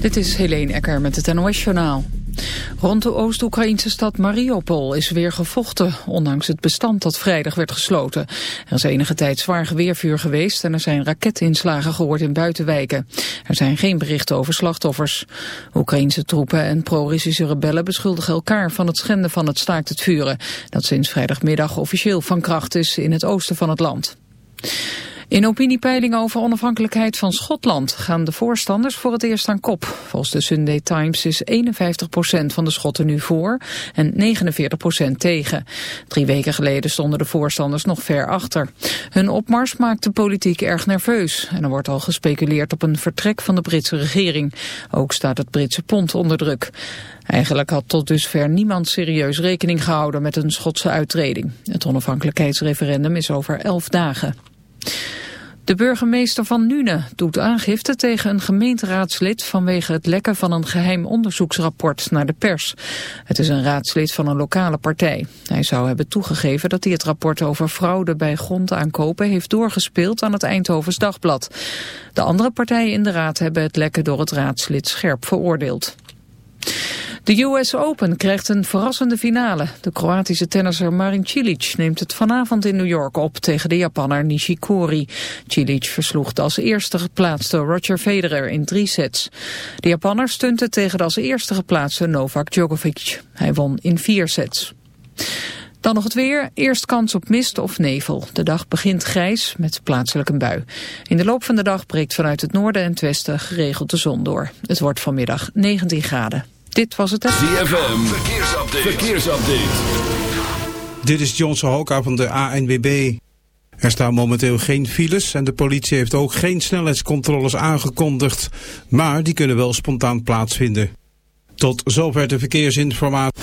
Dit is Helene Ecker met het NOS-journaal. Rond de Oost-Oekraïnse stad Mariupol is weer gevochten, ondanks het bestand dat vrijdag werd gesloten. Er is enige tijd zwaar geweervuur geweest en er zijn raketinslagen gehoord in buitenwijken. Er zijn geen berichten over slachtoffers. Oekraïnse troepen en pro-Russische rebellen beschuldigen elkaar van het schenden van het staakt het vuren, dat sinds vrijdagmiddag officieel van kracht is in het oosten van het land. In opiniepeilingen over onafhankelijkheid van Schotland gaan de voorstanders voor het eerst aan kop. Volgens de Sunday Times is 51% van de Schotten nu voor en 49% tegen. Drie weken geleden stonden de voorstanders nog ver achter. Hun opmars maakt de politiek erg nerveus en er wordt al gespeculeerd op een vertrek van de Britse regering. Ook staat het Britse pond onder druk. Eigenlijk had tot dusver niemand serieus rekening gehouden met een Schotse uittreding. Het onafhankelijkheidsreferendum is over elf dagen. De burgemeester van Nune doet aangifte tegen een gemeenteraadslid vanwege het lekken van een geheim onderzoeksrapport naar de pers. Het is een raadslid van een lokale partij. Hij zou hebben toegegeven dat hij het rapport over fraude bij grondaankopen heeft doorgespeeld aan het Eindhovens Dagblad. De andere partijen in de raad hebben het lekken door het raadslid scherp veroordeeld. De US Open krijgt een verrassende finale. De Kroatische tennisser Marin Cilic neemt het vanavond in New York op tegen de Japanner Nishikori. Cilic versloeg de als eerste geplaatste Roger Federer in drie sets. De Japanner stunte tegen de als eerste geplaatste Novak Djokovic. Hij won in vier sets. Dan nog het weer. Eerst kans op mist of nevel. De dag begint grijs met plaatselijk een bui. In de loop van de dag breekt vanuit het noorden en het westen geregeld de zon door. Het wordt vanmiddag 19 graden. Dit was het... ZFM, verkeersupdate. verkeersupdate. Dit is Johnson Hoka van de ANWB. Er staan momenteel geen files en de politie heeft ook geen snelheidscontroles aangekondigd. Maar die kunnen wel spontaan plaatsvinden. Tot zover de verkeersinformatie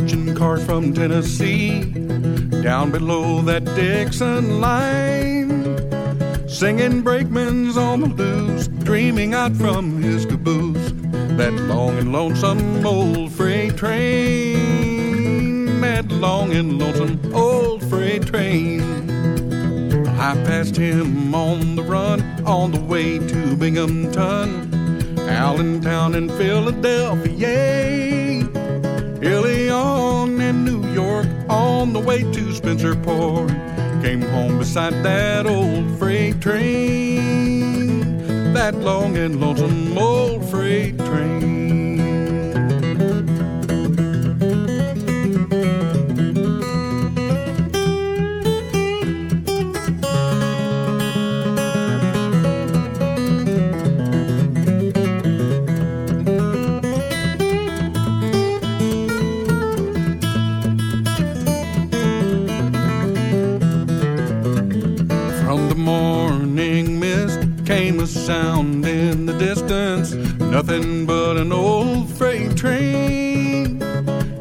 Watching cars from Tennessee down below that Dixon line. Singing brakeman's on the loose, dreaming out from his caboose. That long and lonesome old freight train. That long and lonesome old freight train. I passed him on the run on the way to Binghamton, Allentown, and Philadelphia. On the way to Spencerport. Came home beside that old freight train, that long and lonesome old freight train. Nothing but an old freight train.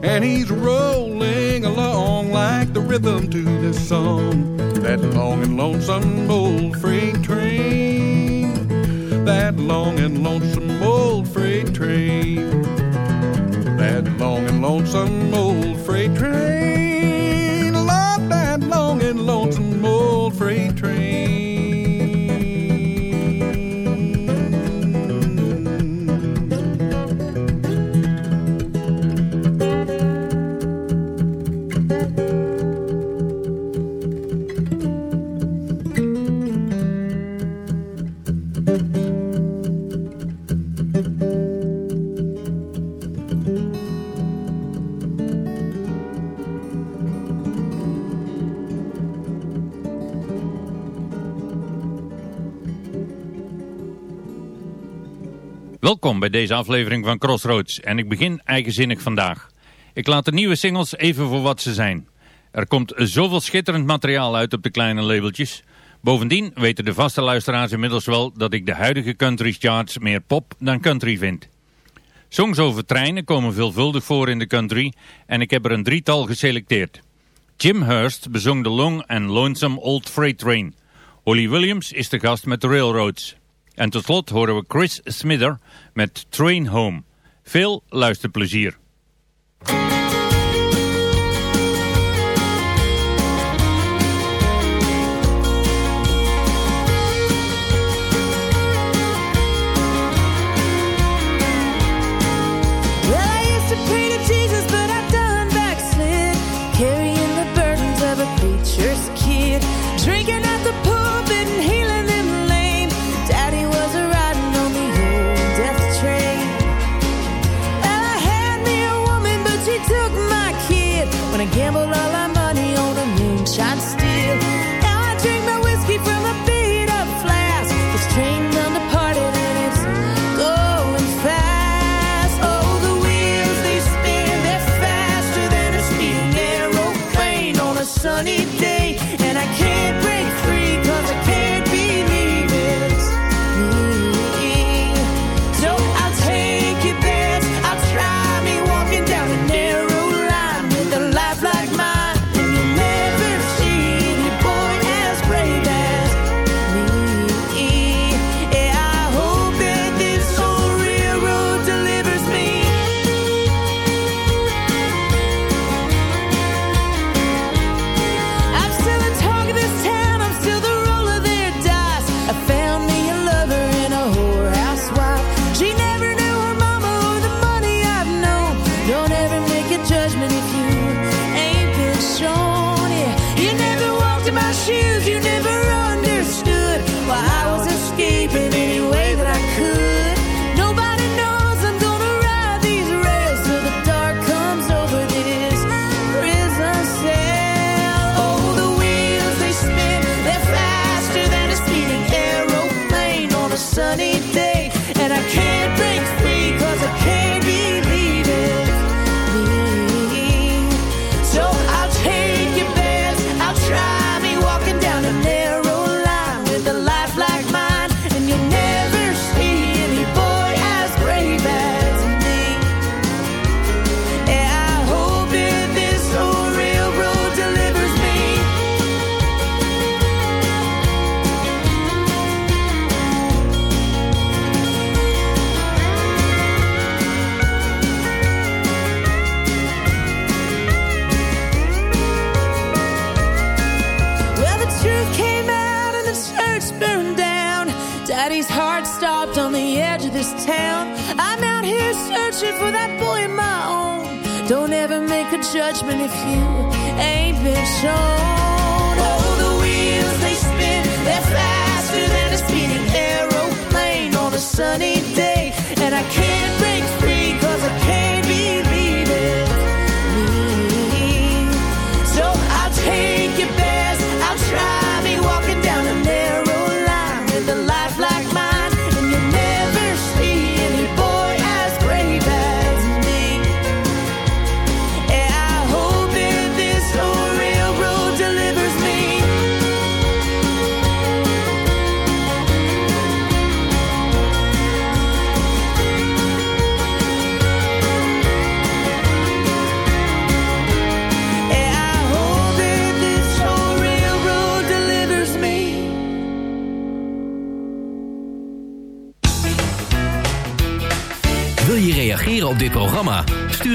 And he's rolling along like the rhythm to this song. That long and lonesome old freight train. That long and lonesome old freight train. That long and lonesome old freight train. Deze aflevering van Crossroads en ik begin eigenzinnig vandaag. Ik laat de nieuwe singles even voor wat ze zijn. Er komt zoveel schitterend materiaal uit op de kleine labeltjes. Bovendien weten de vaste luisteraars inmiddels wel dat ik de huidige country charts meer pop dan country vind. Songs over treinen komen veelvuldig voor in de country en ik heb er een drietal geselecteerd. Jim Hurst bezong de Long and Lonesome Old Freight Train. Holly Williams is de gast met de Railroads. En tot slot horen we Chris Smither met Train Home. Veel luisterplezier. Don't ever make a judgment if you ain't been shown. Oh, the wheels they spin, they're faster than a speeding aeroplane on a sunny day, and I can't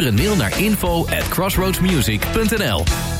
een mail naar info at crossroadsmusic.nl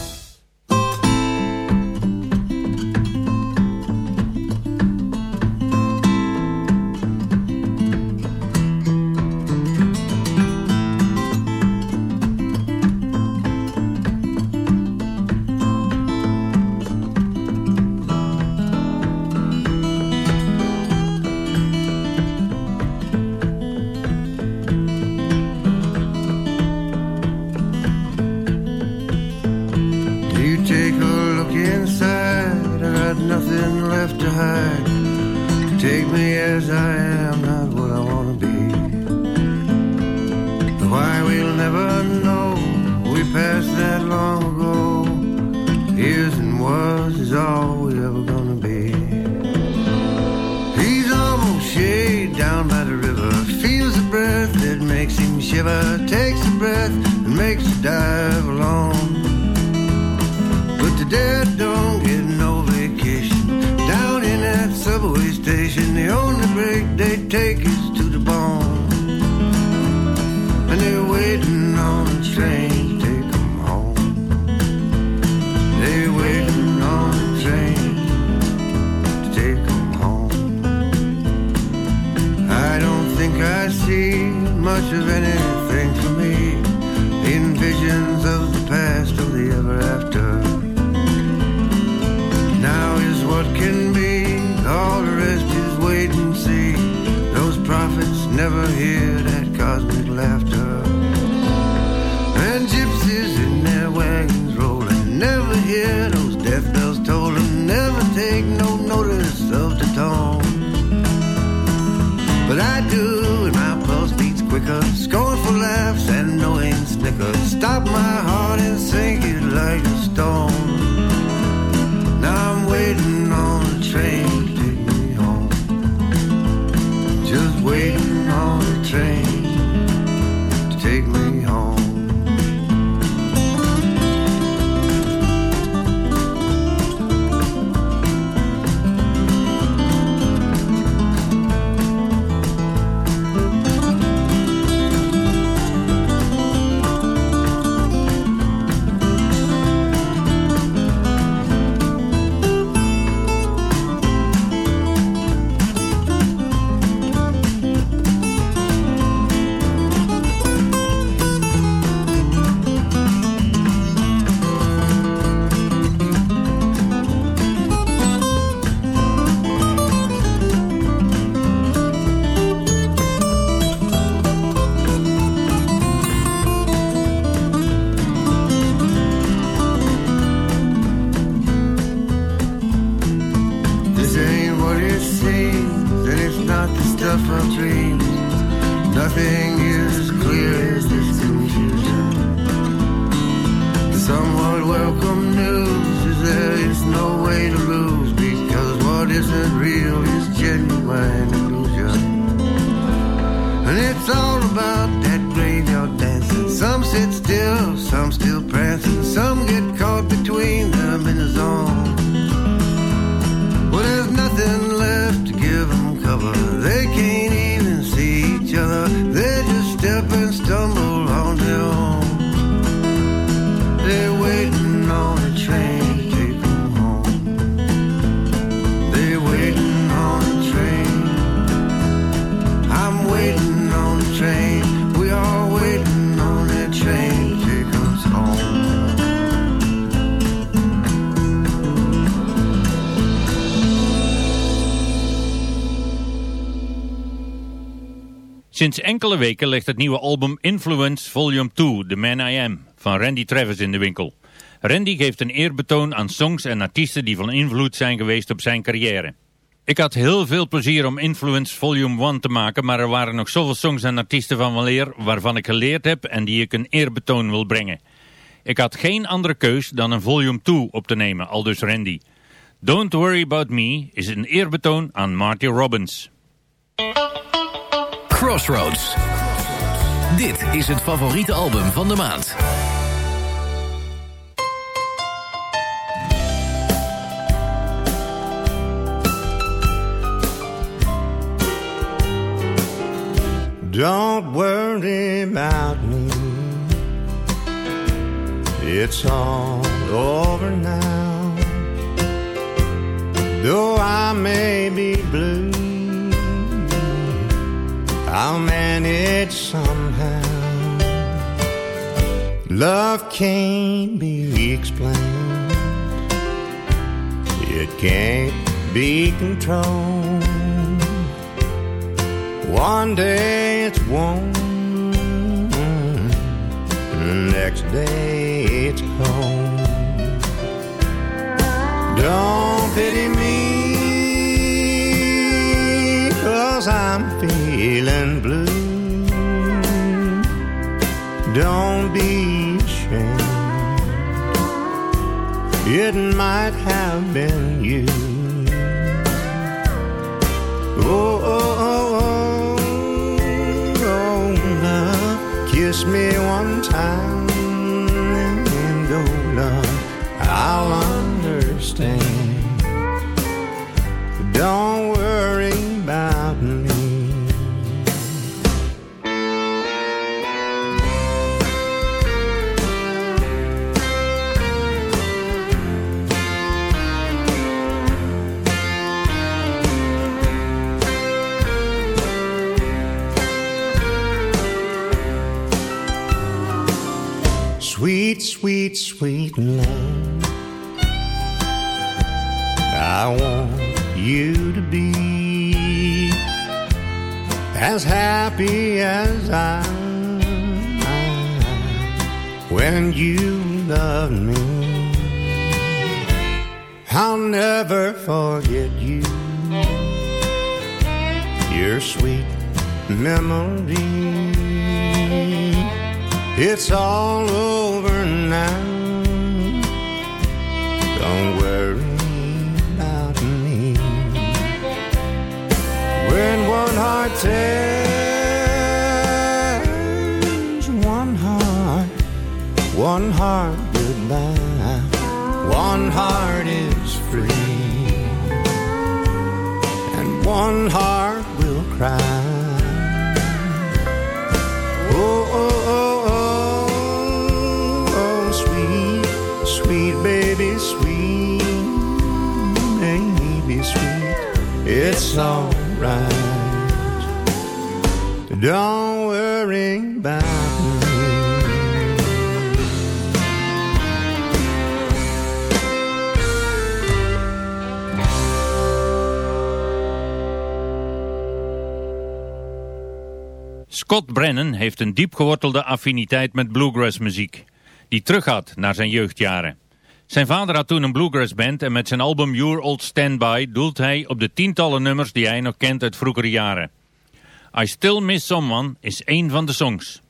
real is genuine. Sinds enkele weken ligt het nieuwe album Influence Volume 2, The Man I Am, van Randy Travis in de winkel. Randy geeft een eerbetoon aan songs en artiesten die van invloed zijn geweest op zijn carrière. Ik had heel veel plezier om Influence Volume 1 te maken, maar er waren nog zoveel songs en artiesten van weleer waarvan ik geleerd heb en die ik een eerbetoon wil brengen. Ik had geen andere keus dan een Volume 2 op te nemen, aldus Randy. Don't Worry About Me is een eerbetoon aan Marty Robbins. Crossroads. Dit is het favoriete album van de maand. Don't worry about me. It's all over now. Though I may be blue, I'll manage somehow. Love can't be explained. It can't be controlled. One day it's warm, next day it's cold. Don't pity me, I'm feeling blue. Don't be ashamed, it might have been you. Oh, oh, oh, oh, oh love, kiss me one time and go, love, I'll understand. Don't worry Sweet, sweet, sweet love. I want you to be as happy as I am when you love me. I'll never forget you, your sweet memory. It's all over now. Don't worry about me. When one heart tells one heart, one heart goodbye, one heart is free, and one heart will cry. It's alright. Don't worry about me. Scott Brennan heeft een diep gewortelde affiniteit met bluegrass muziek, die teruggaat naar zijn jeugdjaren. Zijn vader had toen een bluegrass band en met zijn album Your Old Standby doelt hij op de tientallen nummers die hij nog kent uit vroegere jaren. I Still Miss Someone is één van de songs.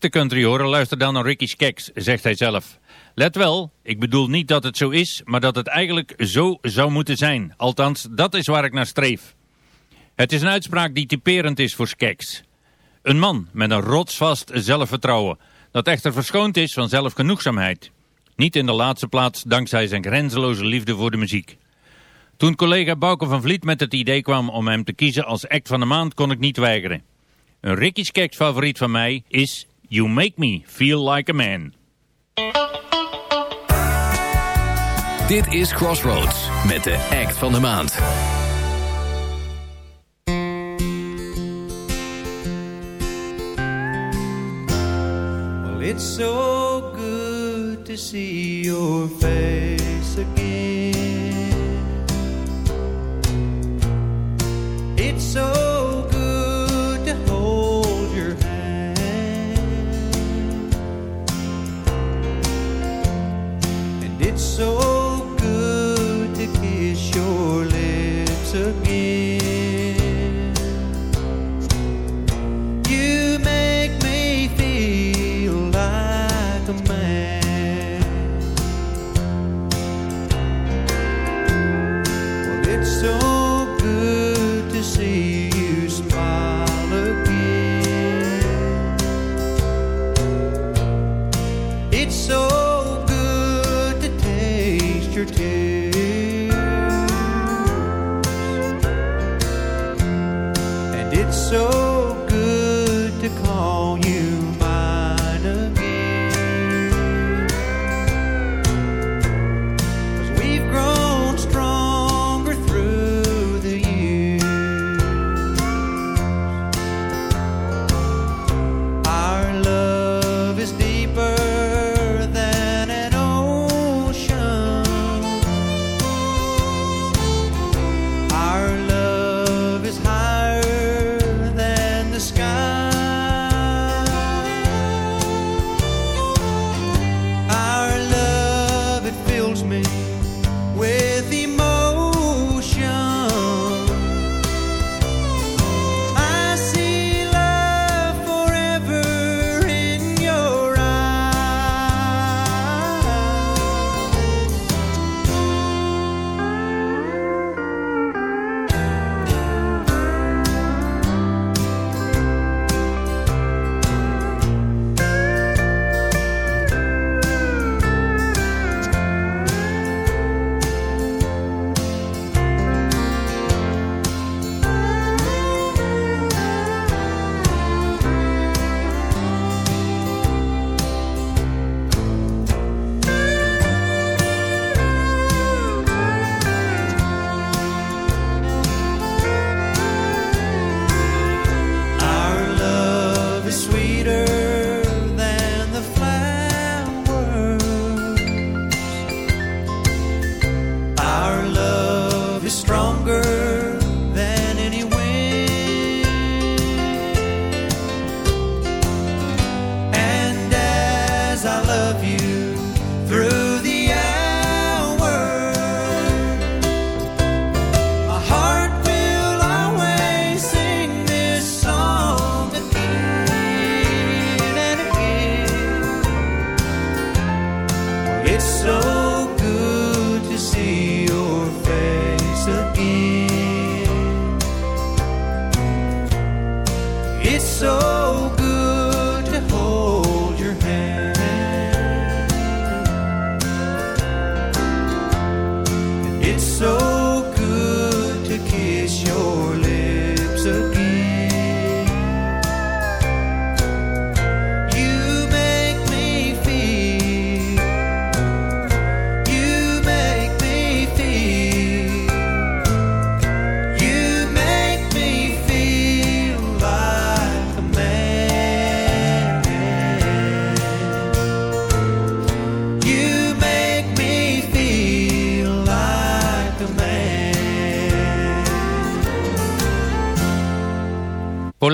Echte country horen, luister dan naar Ricky Skeks, zegt hij zelf. Let wel, ik bedoel niet dat het zo is, maar dat het eigenlijk zo zou moeten zijn. Althans, dat is waar ik naar streef. Het is een uitspraak die typerend is voor Skeks. Een man met een rotsvast zelfvertrouwen, dat echter verschoond is van zelfgenoegzaamheid. Niet in de laatste plaats dankzij zijn grenzeloze liefde voor de muziek. Toen collega Bouke van Vliet met het idee kwam om hem te kiezen als act van de maand kon ik niet weigeren. Een Ricky Skeks favoriet van mij is You Make Me Feel Like a Man. Dit is Crossroads met de act van de maand. Well, it's so good to see your face again. It's so it's so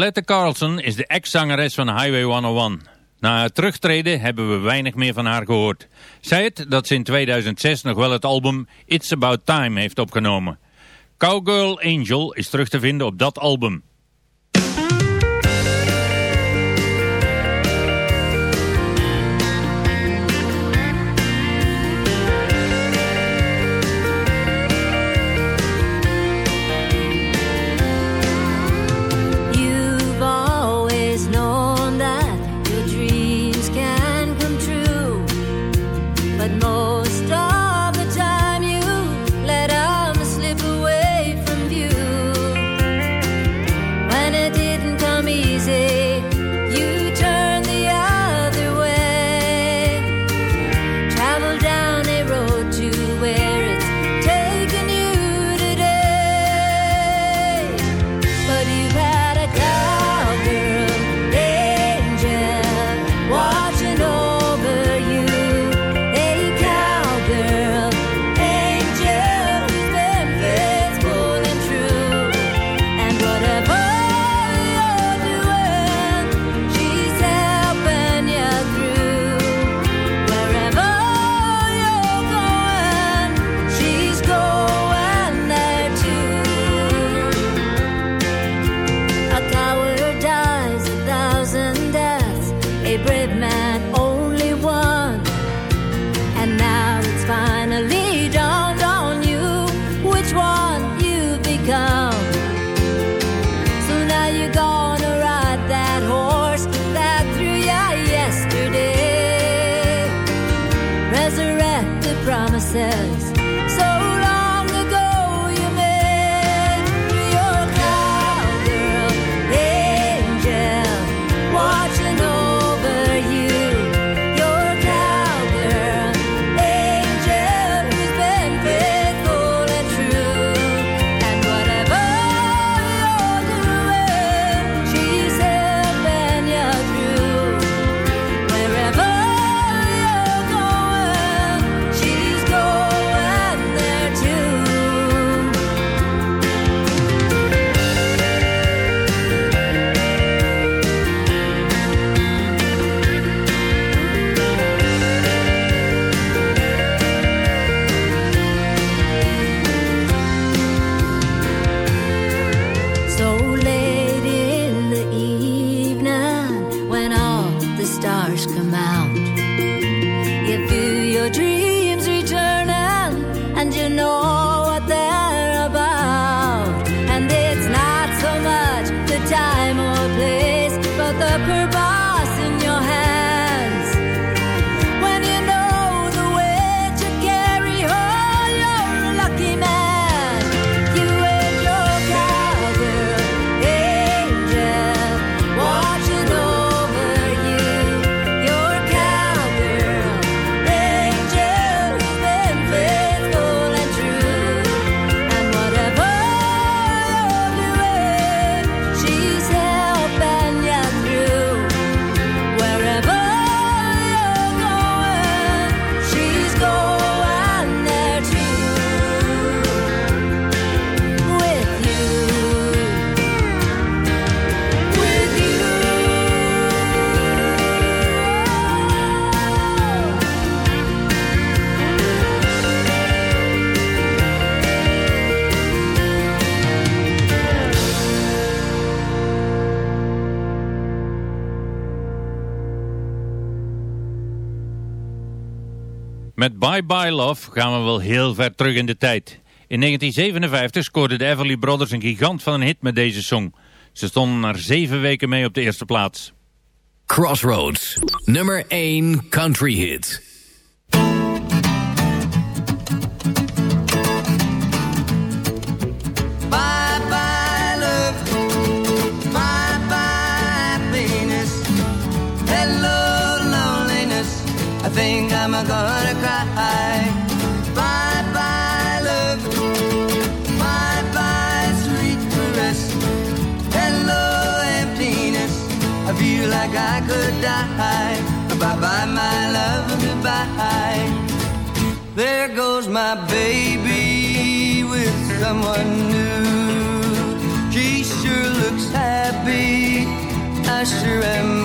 Paulette Carlson is de ex-zangeres van Highway 101. Na het terugtreden hebben we weinig meer van haar gehoord. Zij het dat ze in 2006 nog wel het album It's About Time heeft opgenomen. Cowgirl Angel is terug te vinden op dat album. Met Bye Bye Love gaan we wel heel ver terug in de tijd. In 1957 scoorden de Everly Brothers een gigant van een hit met deze song. Ze stonden na zeven weken mee op de eerste plaats. Crossroads, nummer 1 country hit. my baby with someone new. She sure looks happy. I sure am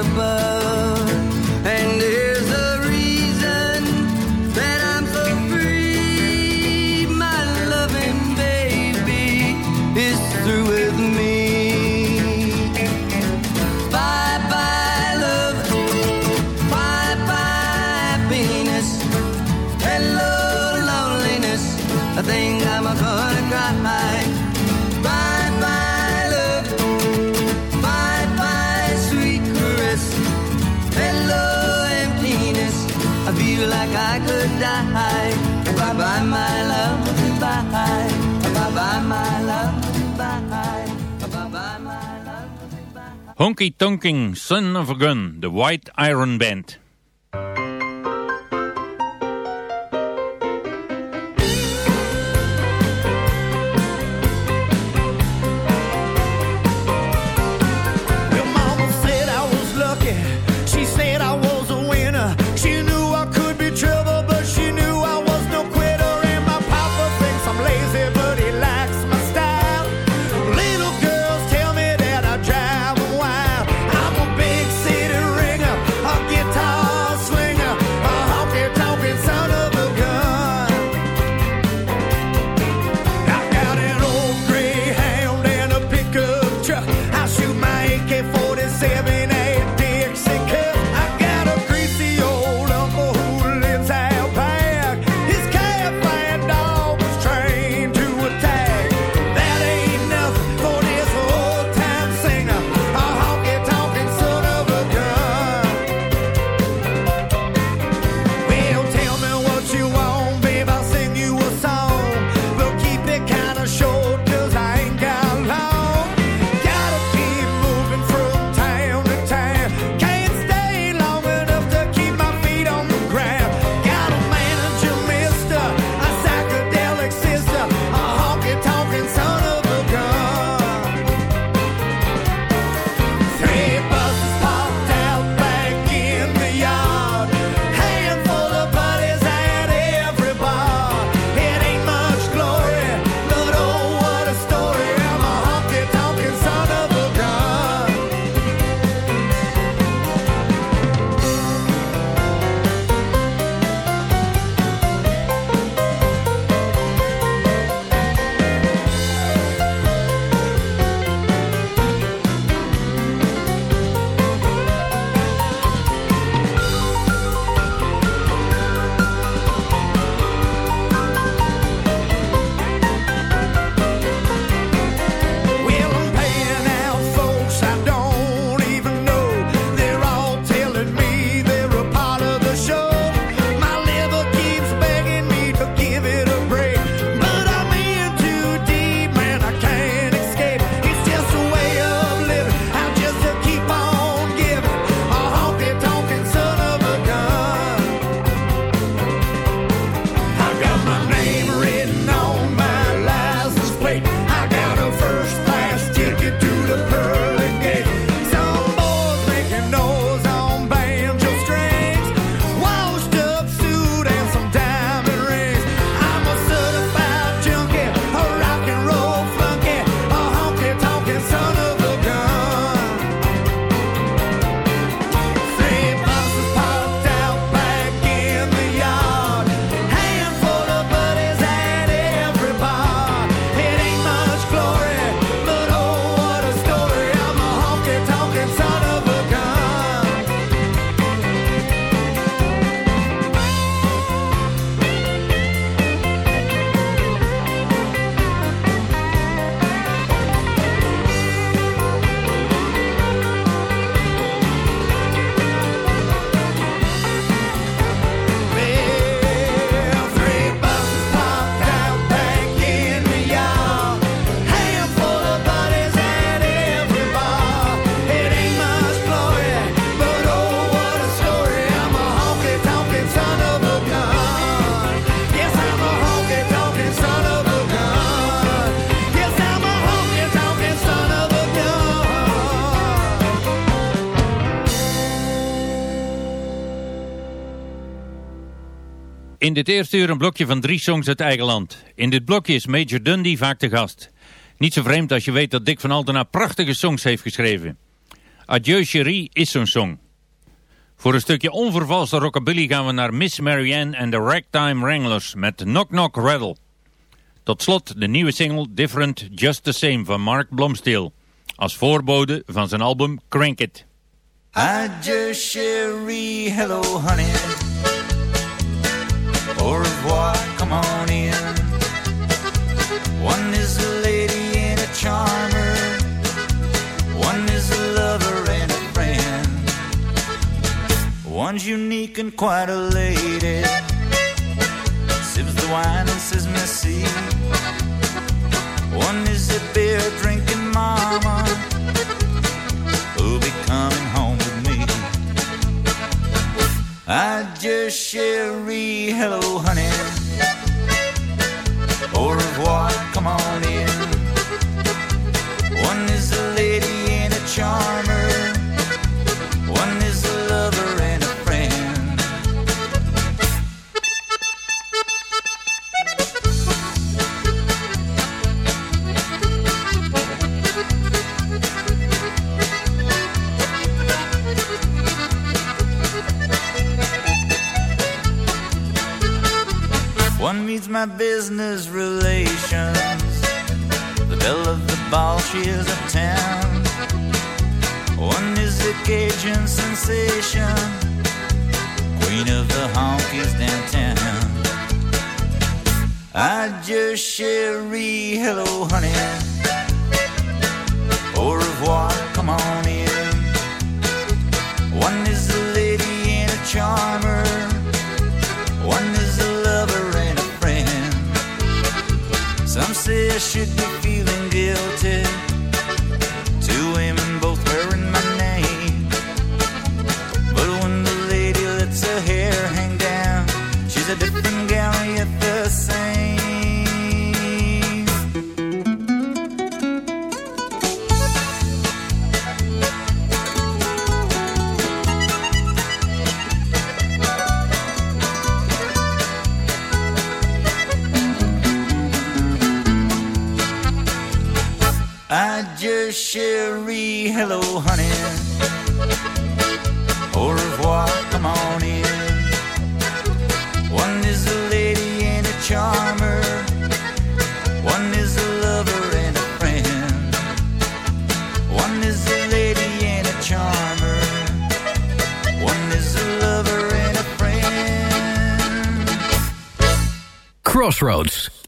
above Honky Tonking Son of a Gun, The White Iron Band. In dit eerste uur een blokje van drie songs uit eigen land. In dit blokje is Major Dundee vaak te gast. Niet zo vreemd als je weet dat Dick van Altena prachtige songs heeft geschreven. Adieu Cherie is zo'n song. Voor een stukje onvervalste rockabilly gaan we naar Miss Marianne en de Ragtime Wranglers met Knock Knock Rattle. Tot slot de nieuwe single Different Just The Same van Mark Blomsteel. Als voorbode van zijn album Crank It. Adieu, Cherie. Hello, honey. Au revoir, come on in. One is a lady and a charmer. One is a lover and a friend. One's unique and quite a lady. Sips the wine and says, Merci. One is a beer drinking mama Cherie. Hello, honey. Au revoir, come on in. Crossroads.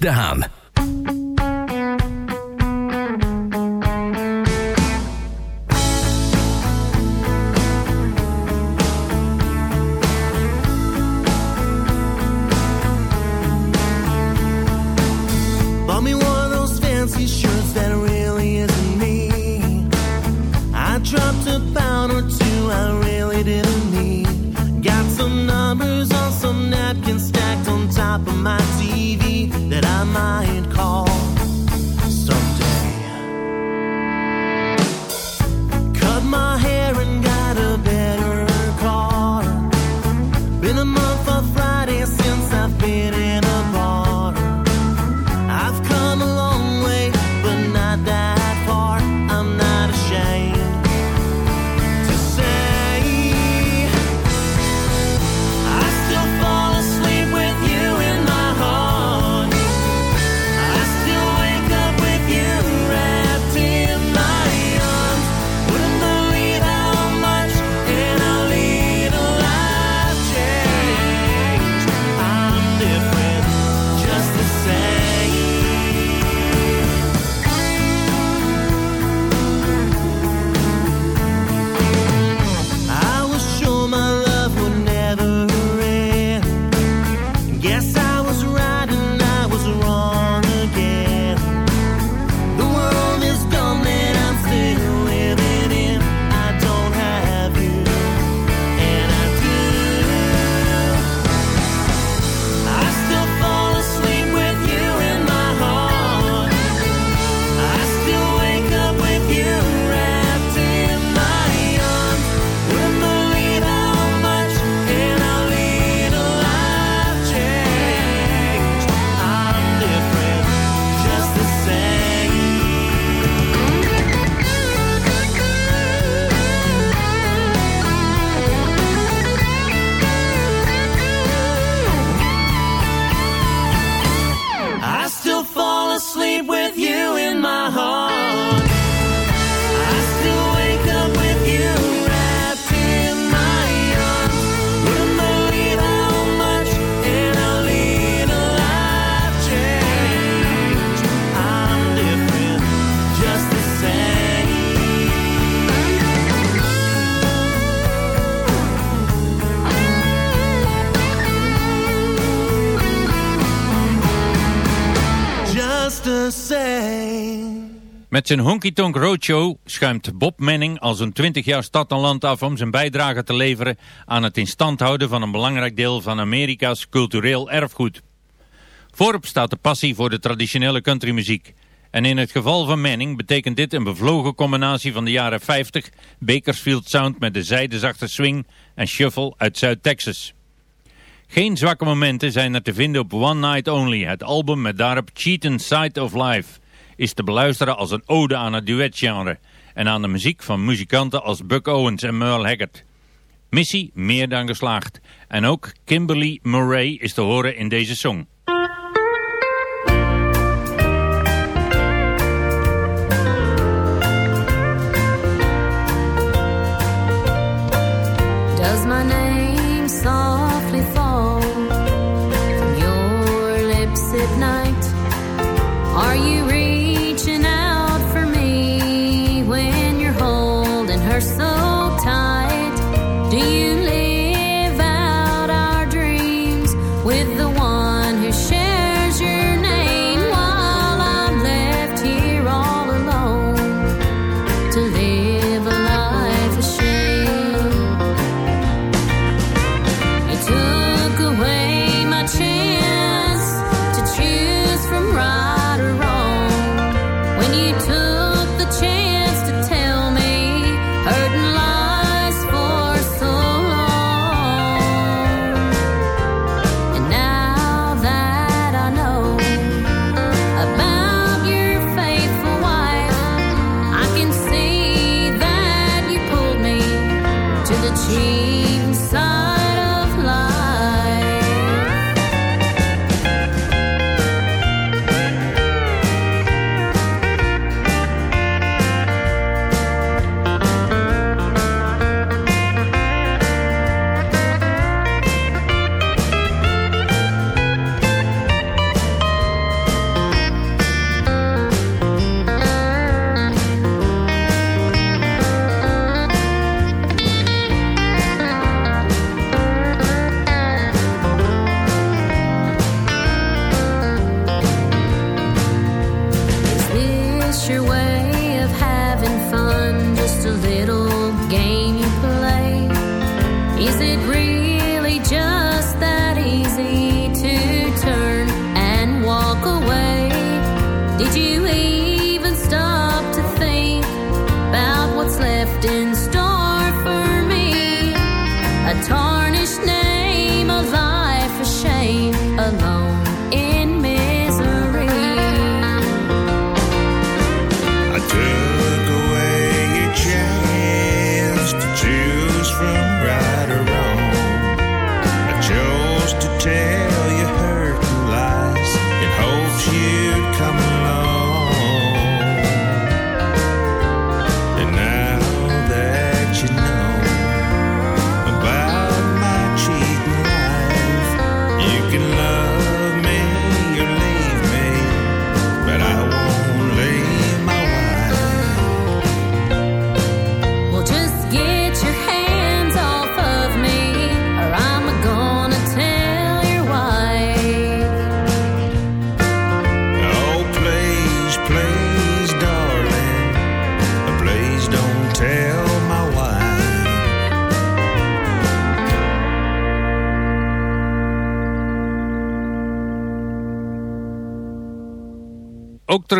Daan. Met zijn Honky Tonk Roadshow schuimt Bob Manning al zo'n 20 jaar stad en land af om zijn bijdrage te leveren aan het in stand houden van een belangrijk deel van Amerika's cultureel erfgoed. Voorop staat de passie voor de traditionele countrymuziek. En in het geval van Manning betekent dit een bevlogen combinatie van de jaren 50 Bakersfield Sound met de zijdezachte swing en shuffle uit Zuid-Texas. Geen zwakke momenten zijn er te vinden op One Night Only, het album met daarop Cheatin' Side of Life is te beluisteren als een ode aan het duetgenre en aan de muziek van muzikanten als Buck Owens en Merle Haggard. Missie meer dan geslaagd. En ook Kimberly Murray is te horen in deze song.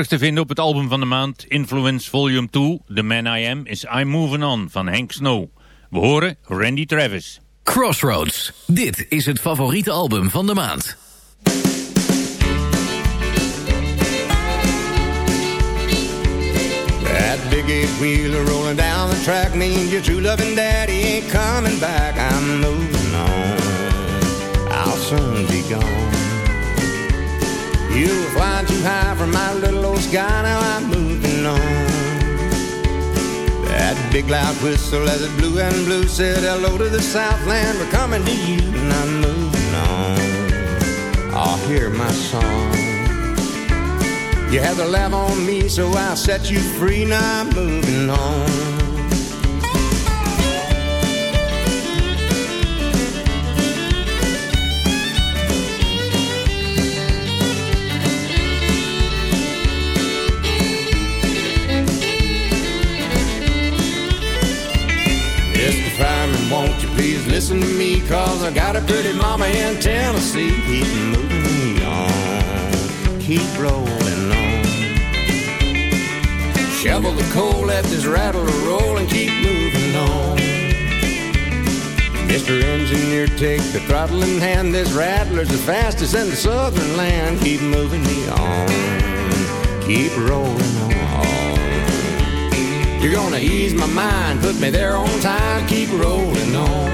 Terug te vinden op het album van de maand Influence Volume 2, The Man I Am, is I'm Moving On van Hank Snow. We horen Randy Travis. Crossroads. Dit is het favoriete album van de maand. That big eight wheeler rolling down the track means your true loving daddy ain't coming back. I'm moving on. I'll soon be gone. You were flying too high for my little old sky. Now I'm moving on. That big loud whistle as it blew and blew said hello to the Southland. We're coming to you, and I'm moving on. I'll hear my song. You had the laugh on me, so I'll set you free. Now I'm moving on. Please listen to me? Cause I got a pretty mama in Tennessee. Keep moving on. Keep rolling on. Shovel the coal, let this rattle roll and keep moving on. Mr. Engineer, take the throttle in hand. This rattler's the fastest in the southern land. Keep moving me on. Keep rolling on. You're gonna ease my mind, put me there on time, keep rolling on.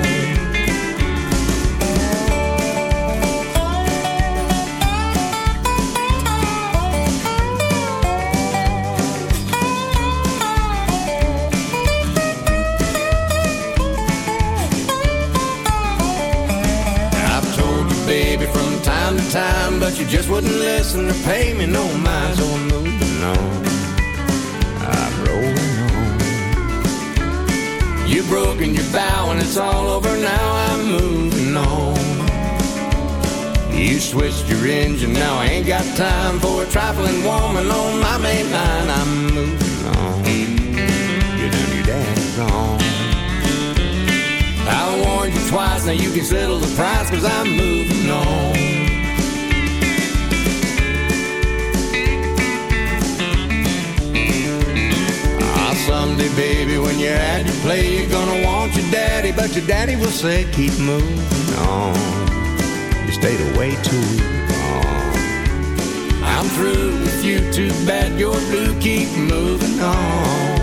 I've told you, baby, from time to time, but you just wouldn't listen or pay me no mind, so it's all over now. I'm moving on. You switched your engine, now I ain't got time for a trifling woman on my main line. I'm moving on. You done your dad's wrong. I warned you twice, now you can settle the price, cause I'm moving on. Ah, someday, baby, when you're at your play, you're gonna want daddy, but your daddy will say, keep moving on. You stayed away too long. I'm through with you, too bad you're blue, keep moving on.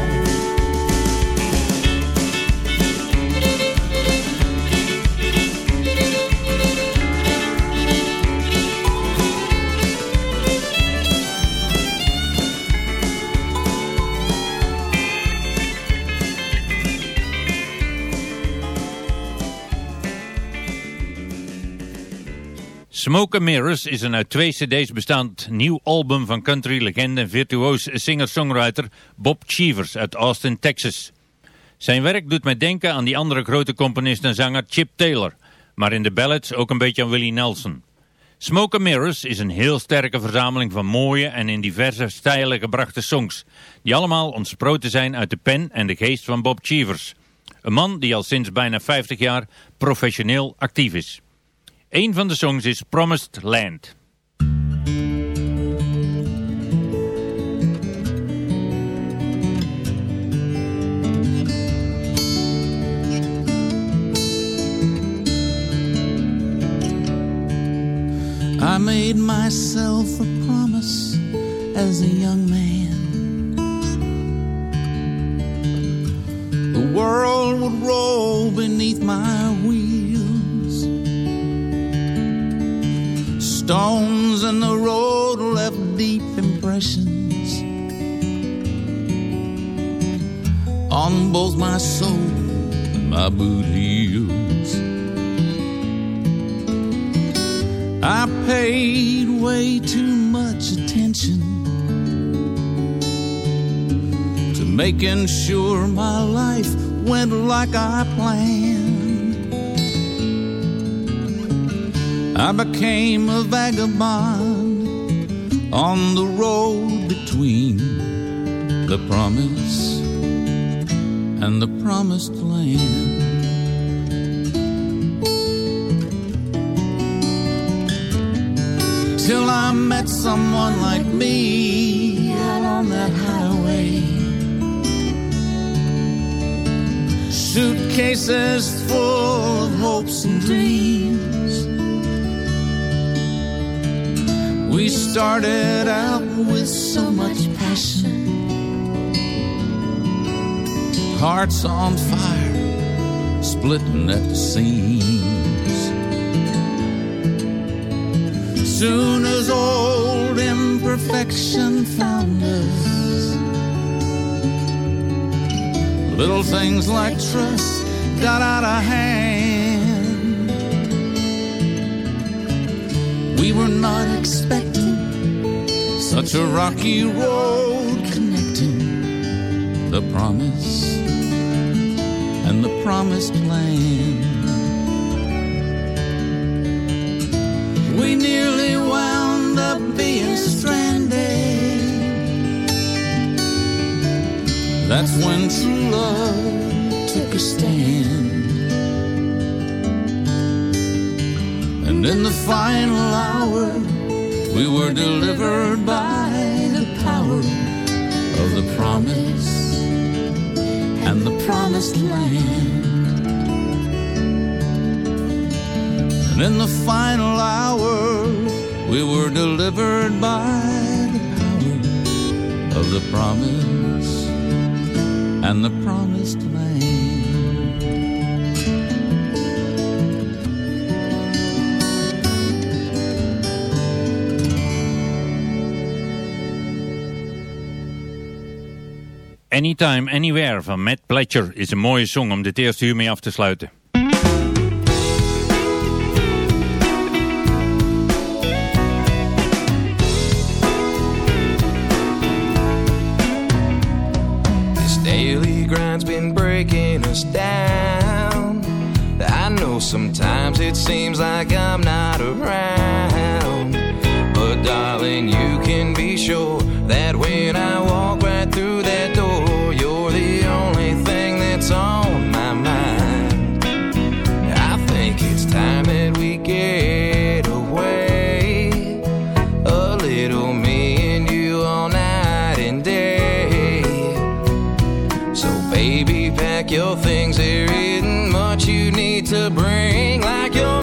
Smoke and Mirrors is een uit twee cd's bestaand nieuw album van country-legende en virtuoos singer-songwriter Bob Cheevers uit Austin, Texas. Zijn werk doet mij denken aan die andere grote componist en zanger Chip Taylor, maar in de ballads ook een beetje aan Willie Nelson. Smoke and Mirrors is een heel sterke verzameling van mooie en in diverse stijlen gebrachte songs, die allemaal ontsproten zijn uit de pen en de geest van Bob Cheevers. Een man die al sinds bijna 50 jaar professioneel actief is. Een van de songs is Promised Land. I made myself a promise as a young man. Stones in the road left deep impressions on both my soul and my boot heels. I paid way too much attention to making sure my life went like I planned. I became a vagabond on the road between the promise and the promised land. till I met someone like me out on that highway. Suitcases full of hopes and dreams. Started out with so much passion, hearts on fire, splitting at the seams. soon as old imperfection found us. Little things like trust got out of hand. We were not expecting such a rocky road connecting the promise and the promised land. We nearly wound up being stranded. That's when true love took a stand. And in the final hour, we were delivered by the power of the promise and the promised land. And in the final hour, we were delivered by the power of the promise and the promised land. Anytime, Anywhere van Matt Pletcher is een mooie song om dit eerste uur mee af te sluiten. This daily grind's been breaking us down. I know sometimes it seems like I'm not around. But darling, you can be sure bring. Like your